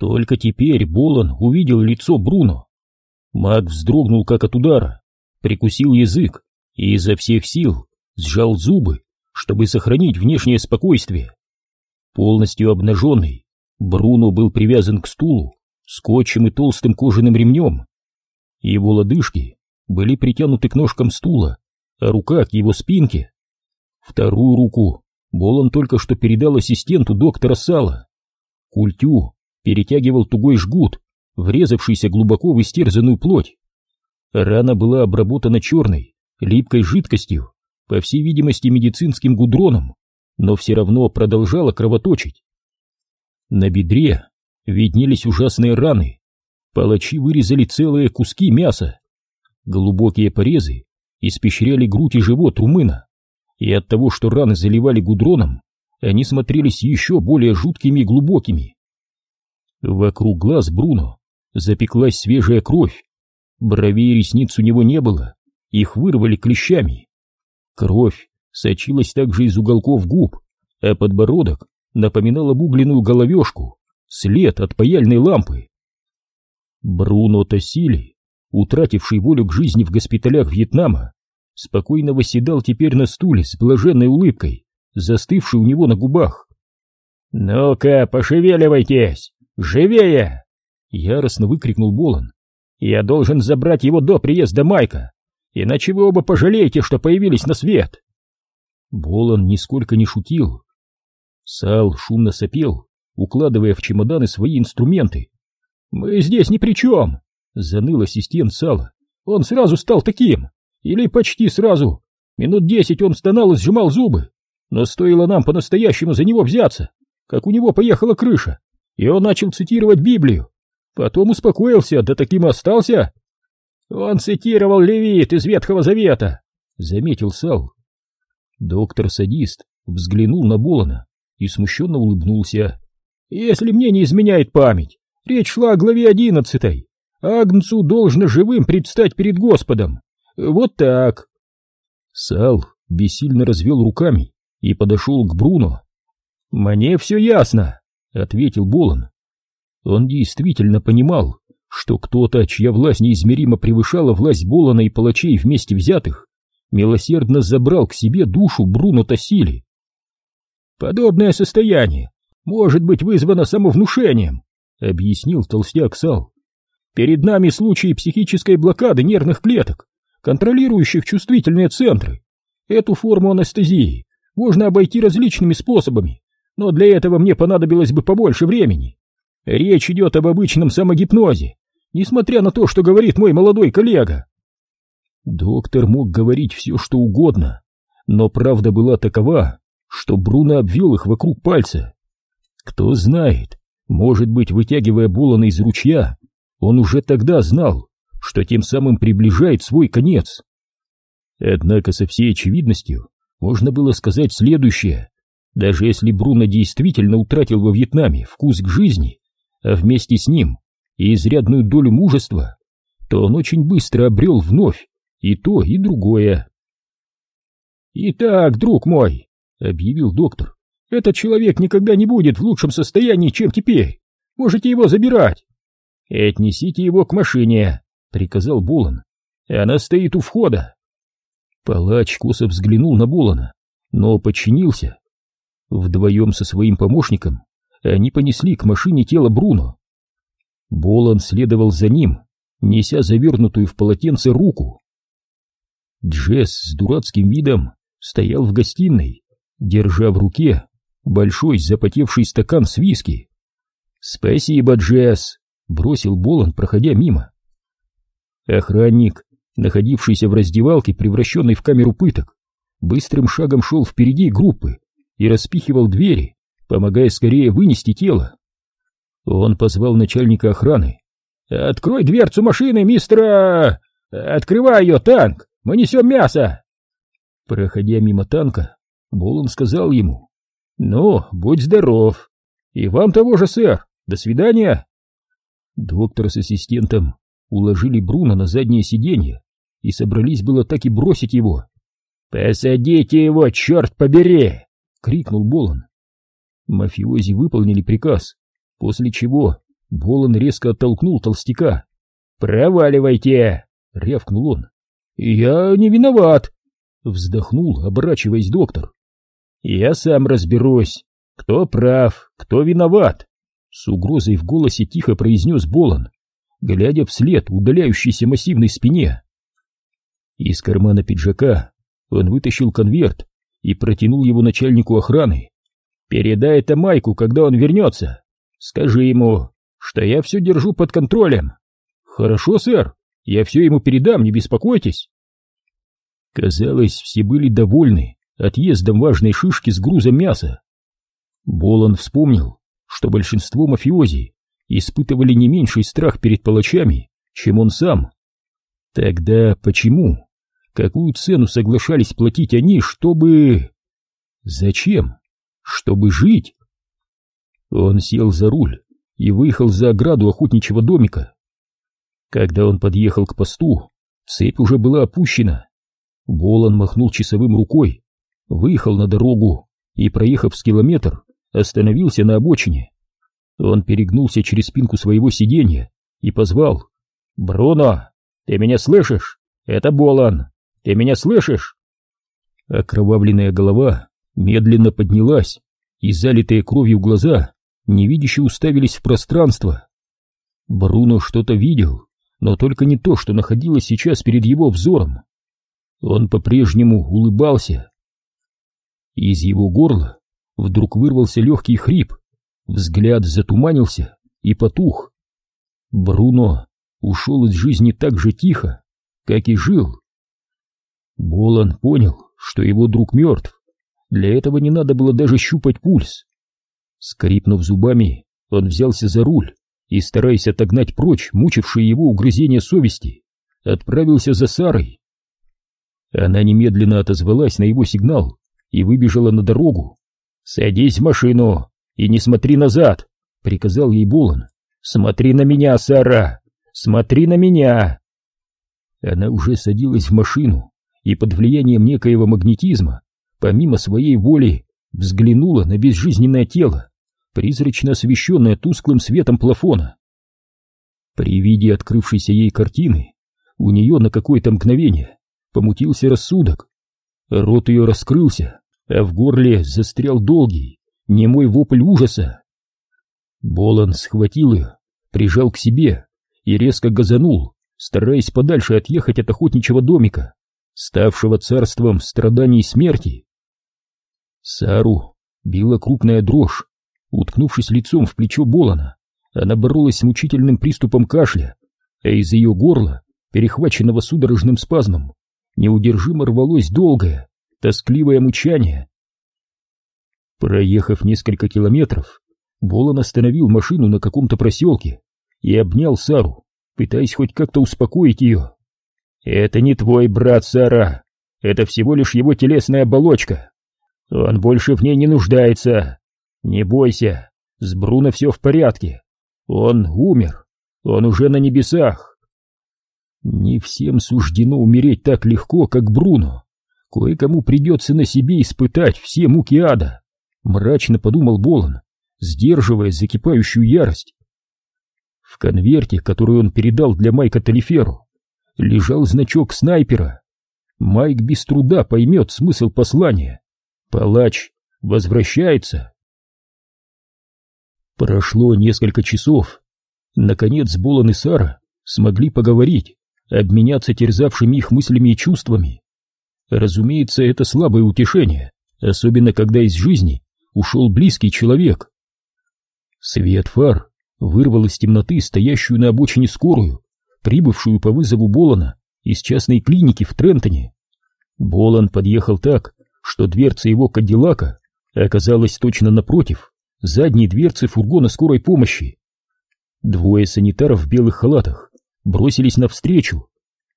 Только теперь Болон увидел лицо Бруно. Маг вздрогнул как от удара, прикусил язык и изо всех сил сжал зубы, чтобы сохранить внешнее спокойствие. Полностью обнаженный, Бруно был привязан к стулу скотчем и толстым кожаным ремнем. Его лодыжки были притянуты к ножкам стула, а рука к его спинке. Вторую руку Болон только что передал ассистенту доктора Сала. Культю перетягивал тугой жгут, врезавшийся глубоко в истерзанную плоть. Рана была обработана черной, липкой жидкостью, по всей видимости медицинским гудроном, но все равно продолжала кровоточить. На бедре виднелись ужасные раны. Палачи вырезали целые куски мяса. Глубокие порезы испещряли грудь и живот румына, и от того, что раны заливали гудроном, они смотрелись еще более жуткими и глубокими. Вокруг глаз Бруно запеклась свежая кровь. Бровей и ресниц у него не было, их вырвали клещами. Кровь сочилась также из уголков губ, а подбородок напоминал обугленную головешку, след от паяльной лампы. Бруно Тосили, утративший волю к жизни в госпиталях Вьетнама, спокойно восседал теперь на стуле с блаженной улыбкой, застывшей у него на губах. «Ну-ка, пошевеливайтесь! Живее!» — яростно выкрикнул Болон. «Я должен забрать его до приезда Майка, иначе вы оба пожалеете, что появились на свет!» Болон нисколько не шутил. Сал шумно сопел, укладывая в чемоданы свои инструменты. «Мы здесь ни при чем!» — заныл ассистент Сала. «Он сразу стал таким! Или почти сразу! Минут десять он стонал и сжимал зубы, но стоило нам по-настоящему за него взяться, как у него поехала крыша, и он начал цитировать Библию. Потом успокоился, да таким остался. Он цитировал Левит из Ветхого Завета, заметил Сал. Доктор-садист взглянул на Болона и смущенно улыбнулся. Если мне не изменяет память, речь шла о главе одиннадцатой. Агнцу должно живым предстать перед Господом. Вот так. Сал бессильно развел руками и подошел к Бруно. «Мне все ясно», — ответил Болон. Он действительно понимал, что кто-то, чья власть неизмеримо превышала власть Болона и палачей вместе взятых, милосердно забрал к себе душу Бруно Тосили. «Подобное состояние может быть вызвано самовнушением», — объяснил толстяк Сал. «Перед нами случаи психической блокады нервных клеток, контролирующих чувствительные центры. Эту форму анестезии можно обойти различными способами, но для этого мне понадобилось бы побольше времени. Речь идет об обычном самогипнозе, несмотря на то, что говорит мой молодой коллега. Доктор мог говорить все, что угодно, но правда была такова, что Бруно обвел их вокруг пальца. Кто знает, может быть, вытягивая Булана из ручья, он уже тогда знал, что тем самым приближает свой конец. Однако со всей очевидностью можно было сказать следующее. Даже если Бруно действительно утратил во Вьетнаме вкус к жизни, а вместе с ним и изрядную долю мужества, то он очень быстро обрел вновь и то, и другое. «Итак, друг мой», — объявил доктор, — «этот человек никогда не будет в лучшем состоянии, чем теперь. Можете его забирать». «Отнесите его к машине», — приказал Болон. «Она стоит у входа». Палач косо взглянул на Болона, но подчинился. Вдвоем со своим помощником они понесли к машине тело Бруно. Болон следовал за ним, неся завернутую в полотенце руку. Джесс с дурацким видом стоял в гостиной, держа в руке большой запотевший стакан с виски. «Спасибо, Джесс!» — бросил Болон, проходя мимо. Охранник, находившийся в раздевалке, превращенной в камеру пыток, быстрым шагом шел впереди группы и распихивал двери, помогая скорее вынести тело. Он позвал начальника охраны. «Открой дверцу машины, мистера! Открывай ее, танк! Мы несем мясо!» Проходя мимо танка, Болон сказал ему. «Ну, будь здоров! И вам того же, сэр! До свидания!» Доктор с ассистентом уложили Бруно на заднее сиденье и собрались было так и бросить его. «Посадите его, черт побери!» — крикнул Болон. Мафиози выполнили приказ, после чего Болон резко оттолкнул толстяка. «Проваливайте!» — рявкнул он. «Я не виноват!» — вздохнул, оборачиваясь доктор. «Я сам разберусь, кто прав, кто виноват!» С угрозой в голосе тихо произнес Болон, глядя вслед удаляющейся массивной спине. Из кармана пиджака он вытащил конверт и протянул его начальнику охраны. «Передай это Майку, когда он вернется. Скажи ему, что я все держу под контролем». «Хорошо, сэр, я все ему передам, не беспокойтесь». Казалось, все были довольны отъездом важной шишки с грузом мяса. Болон вспомнил, что большинство мафиози испытывали не меньший страх перед палачами, чем он сам. Тогда почему? Какую цену соглашались платить они, чтобы... Зачем? Чтобы жить? Он сел за руль и выехал за ограду охотничьего домика. Когда он подъехал к посту, цепь уже была опущена. Болон махнул часовым рукой, выехал на дорогу и, проехав с километр, остановился на обочине. Он перегнулся через спинку своего сиденья и позвал. «Бруно, ты меня слышишь? Это Болон. Ты меня слышишь?» Окровавленная голова медленно поднялась, и залитые кровью глаза невидяще уставились в пространство. Бруно что-то видел, но только не то, что находилось сейчас перед его взором. Он по-прежнему улыбался. Из его горла вдруг вырвался легкий хрип, взгляд затуманился и потух. Бруно ушел из жизни так же тихо, как и жил. Болан понял, что его друг мертв. Для этого не надо было даже щупать пульс. Скрипнув зубами, он взялся за руль и, стараясь отогнать прочь мучившие его угрызения совести, отправился за Сарой. Она немедленно отозвалась на его сигнал и выбежала на дорогу. «Садись в машину и не смотри назад!» — приказал ей Болон. «Смотри на меня, Сара! Смотри на меня!» Она уже садилась в машину и под влиянием некоего магнетизма, помимо своей воли, взглянула на безжизненное тело, призрачно освещенное тусклым светом плафона. При виде открывшейся ей картины у нее на какое-то мгновение помутился рассудок. Рот ее раскрылся, а в горле застрял долгий, немой вопль ужаса. Болон схватил ее, прижал к себе и резко газанул, стараясь подальше отъехать от охотничьего домика, ставшего царством страданий и смерти. Сару била крупная дрожь, Уткнувшись лицом в плечо Болона, она боролась с мучительным приступом кашля, а из ее горла, перехваченного судорожным спазмом, неудержимо рвалось долгое, тоскливое мучание. Проехав несколько километров, Болон остановил машину на каком-то проселке и обнял Сару, пытаясь хоть как-то успокоить ее. «Это не твой брат, Сара. Это всего лишь его телесная оболочка. Он больше в ней не нуждается. Не бойся, с Бруно все в порядке. Он умер, он уже на небесах. Не всем суждено умереть так легко, как Бруно. Кое-кому придется на себе испытать все муки ада, мрачно подумал Болон, сдерживая закипающую ярость. В конверте, который он передал для Майка Талиферу, лежал значок снайпера. Майк без труда поймет смысл послания. Палач возвращается. Прошло несколько часов. Наконец Болон и Сара смогли поговорить, обменяться терзавшими их мыслями и чувствами. Разумеется, это слабое утешение, особенно когда из жизни ушел близкий человек. Свет фар вырвал из темноты стоящую на обочине скорую, прибывшую по вызову Болона из частной клиники в Трентоне. Болон подъехал так, что дверца его кадиллака оказалась точно напротив задней дверцы фургона скорой помощи. Двое санитаров в белых халатах бросились навстречу,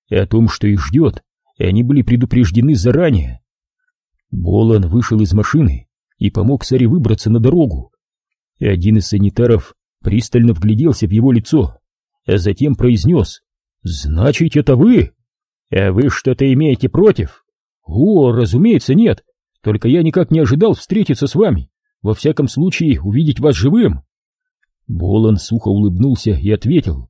и о том, что их ждет, они были предупреждены заранее. Болан вышел из машины и помог Саре выбраться на дорогу. Один из санитаров пристально вгляделся в его лицо, а затем произнес «Значит, это вы? А вы что-то имеете против?» «О, разумеется, нет, только я никак не ожидал встретиться с вами. Во всяком случае, увидеть вас живым. Болон сухо улыбнулся и ответил.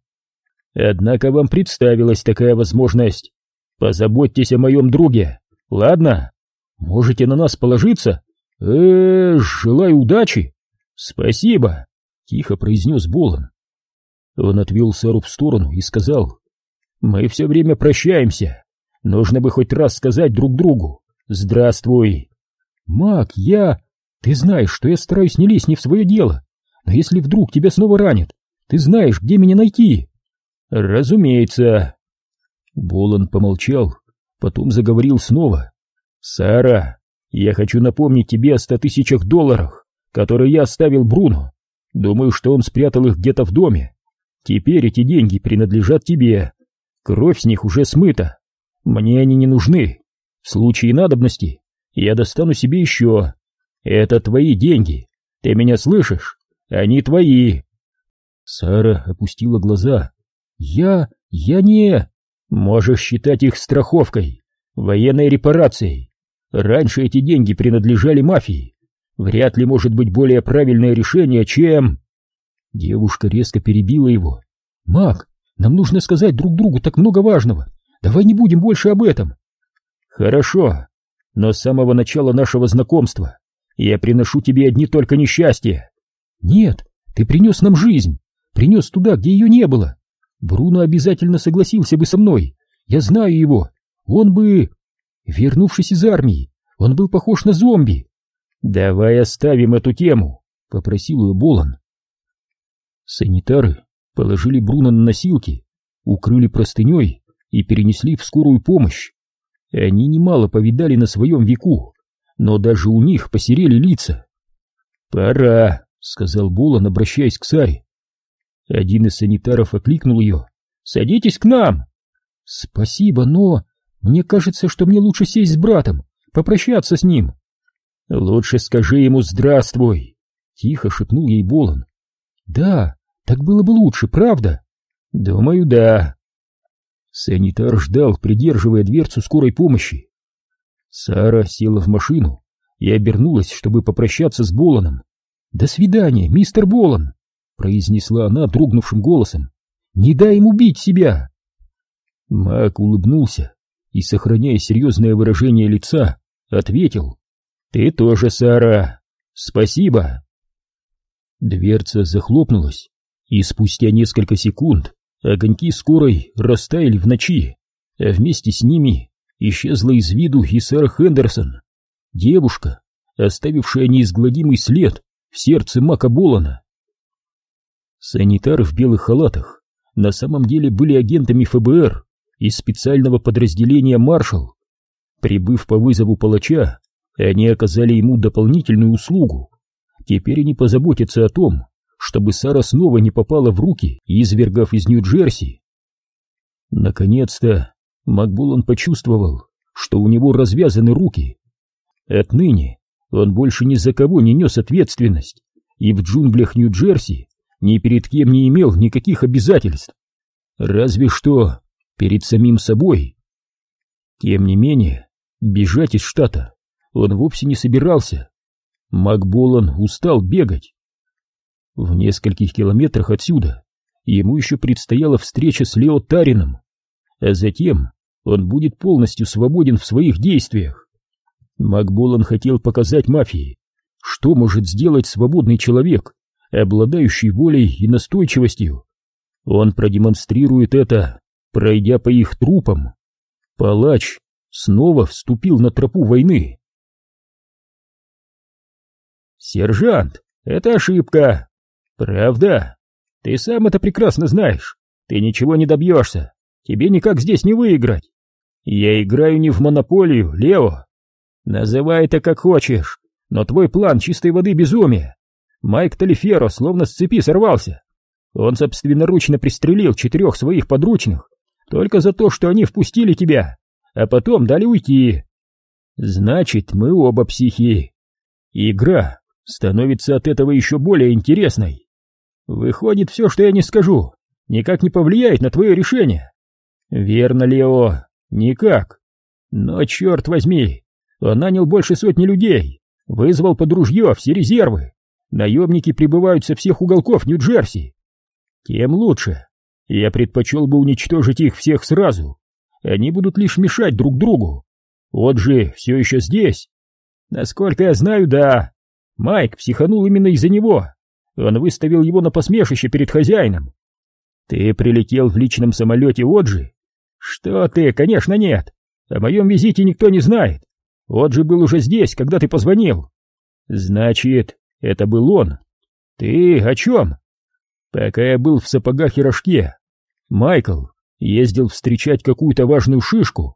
«Однако вам представилась такая возможность. Позаботьтесь о моем друге, ладно? Можете на нас положиться? э, -э желаю удачи!» «Спасибо!» — тихо произнес Болон. Он отвел Сару в сторону и сказал, «Мы все время прощаемся. Нужно бы хоть раз сказать друг другу «Здравствуй!» «Мак, я...» «Ты знаешь, что я стараюсь не лезть не в свое дело, но если вдруг тебя снова ранят, ты знаешь, где меня найти?» «Разумеется!» Болон помолчал, потом заговорил снова. «Сара, я хочу напомнить тебе о ста тысячах долларах, которые я оставил Бруно. Думаю, что он спрятал их где-то в доме. Теперь эти деньги принадлежат тебе. Кровь с них уже смыта. Мне они не нужны. В случае надобности я достану себе еще. Это твои деньги. Ты меня слышишь? Они твои. Сара опустила глаза. Я... я не... Можешь считать их страховкой, военной репарацией. Раньше эти деньги принадлежали мафии. Вряд ли может быть более правильное решение, чем... Девушка резко перебила его. «Мак, нам нужно сказать друг другу так много важного. Давай не будем больше об этом». «Хорошо, но с самого начала нашего знакомства я приношу тебе одни только несчастья». «Нет, ты принес нам жизнь, принес туда, где ее не было. Бруно обязательно согласился бы со мной, я знаю его. Он бы... Вернувшись из армии, он был похож на зомби». «Давай оставим эту тему», — попросил ее Болон. Санитары положили Бруно на носилки, укрыли простыней и перенесли в скорую помощь. Они немало повидали на своем веку, но даже у них посерели лица. «Пора», — сказал Болон, обращаясь к Саре. Один из санитаров окликнул ее. «Садитесь к нам!» «Спасибо, но мне кажется, что мне лучше сесть с братом, попрощаться с ним». «Лучше скажи ему «здравствуй», — тихо шепнул ей Болон. «Да, так было бы лучше, правда?» «Думаю, да». Санитар ждал, придерживая дверцу скорой помощи. Сара села в машину и обернулась, чтобы попрощаться с Болоном. «До свидания, мистер Болон!» — произнесла она дрогнувшим голосом. «Не дай им убить себя!» Мак улыбнулся и, сохраняя серьезное выражение лица, ответил. «Ты тоже, Сара! Спасибо!» Дверца захлопнулась, и спустя несколько секунд огоньки скорой растаяли в ночи, а вместе с ними исчезла из виду и Сара Хендерсон, девушка, оставившая неизгладимый след в сердце Мака Болана. Санитары в белых халатах на самом деле были агентами ФБР из специального подразделения «Маршал». Прибыв по вызову палача, они оказали ему дополнительную услугу. Теперь они позаботятся о том, чтобы Сара снова не попала в руки извергов из Нью-Джерси. Наконец-то Макбулан почувствовал, что у него развязаны руки. Отныне он больше ни за кого не нес ответственность, и в джунглях Нью-Джерси ни перед кем не имел никаких обязательств. Разве что перед самим собой. Тем не менее, бежать из штата он вовсе не собирался. Макболан устал бегать. В нескольких километрах отсюда ему еще предстояла встреча с Лео Тарином, а затем он будет полностью свободен в своих действиях. Макболан хотел показать мафии, что может сделать свободный человек, обладающий волей и настойчивостью. Он продемонстрирует это, пройдя по их трупам. Палач снова вступил на тропу войны. «Сержант, это ошибка!» «Правда? Ты сам это прекрасно знаешь. Ты ничего не добьешься. Тебе никак здесь не выиграть. Я играю не в монополию, Лео. Называй это как хочешь, но твой план чистой воды безумие. Майк Талиферо словно с цепи сорвался. Он собственноручно пристрелил четырех своих подручных только за то, что они впустили тебя, а потом дали уйти. Значит, мы оба психи. Игра становится от этого еще более интересной. Выходит, все, что я не скажу, никак не повлияет на твое решение. Верно, Лео, никак. Но, черт возьми, он нанял больше сотни людей, вызвал под ружье все резервы. наемники прибывают со всех уголков Нью-Джерси. Тем лучше. Я предпочел бы уничтожить их всех сразу. Они будут лишь мешать друг другу. Вот же все еще здесь. Насколько я знаю, да. Майк психанул именно из-за него. Он выставил его на посмешище перед хозяином. Ты прилетел в личном самолете Оджи? Что ты, конечно, нет. О моем визите никто не знает. Оджи был уже здесь, когда ты позвонил. Значит, это был он. Ты о чем? Пока я был в сапогах и рожке, Майкл ездил встречать какую-то важную шишку.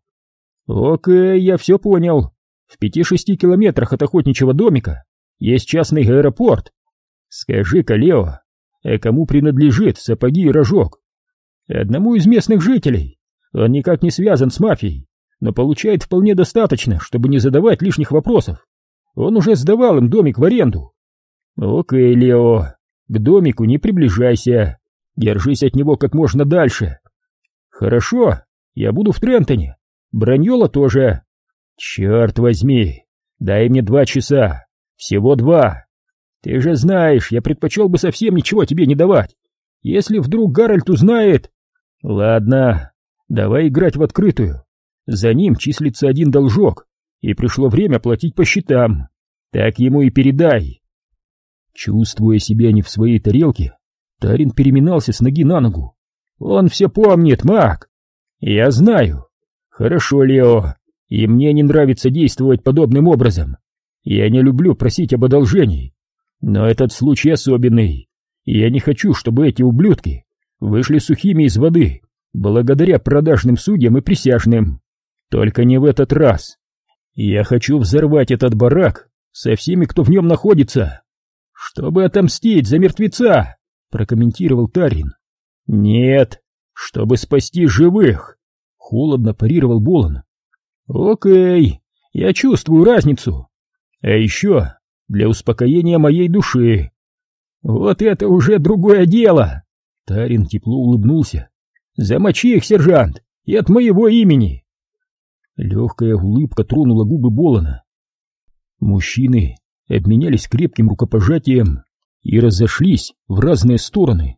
Окей, я все понял. В пяти-шести километрах от охотничьего домика есть частный аэропорт. Скажи-ка, Лео, а кому принадлежит сапоги и рожок? Одному из местных жителей. Он никак не связан с мафией, но получает вполне достаточно, чтобы не задавать лишних вопросов. Он уже сдавал им домик в аренду. Окей, Лео, к домику не приближайся. Держись от него как можно дальше. Хорошо, я буду в Трентоне. Браньола тоже. Черт возьми, дай мне два часа. Всего два. Ты же знаешь, я предпочел бы совсем ничего тебе не давать. Если вдруг Гарольд узнает... Ладно, давай играть в открытую. За ним числится один должок, и пришло время платить по счетам. Так ему и передай. Чувствуя себя не в своей тарелке, Тарин переминался с ноги на ногу. Он все помнит, маг. Я знаю. Хорошо, Лео, и мне не нравится действовать подобным образом. Я не люблю просить об одолжении. Но этот случай особенный, и я не хочу, чтобы эти ублюдки вышли сухими из воды, благодаря продажным судьям и присяжным. Только не в этот раз. Я хочу взорвать этот барак со всеми, кто в нем находится, чтобы отомстить за мертвеца, прокомментировал Тарин. Нет, чтобы спасти живых, холодно парировал Болон. Окей, я чувствую разницу. А еще для успокоения моей души. Вот это уже другое дело. Тарин тепло улыбнулся. Замочи их, сержант, и от моего имени. Легкая улыбка тронула губы Болона. Мужчины обменялись крепким рукопожатием и разошлись в разные стороны.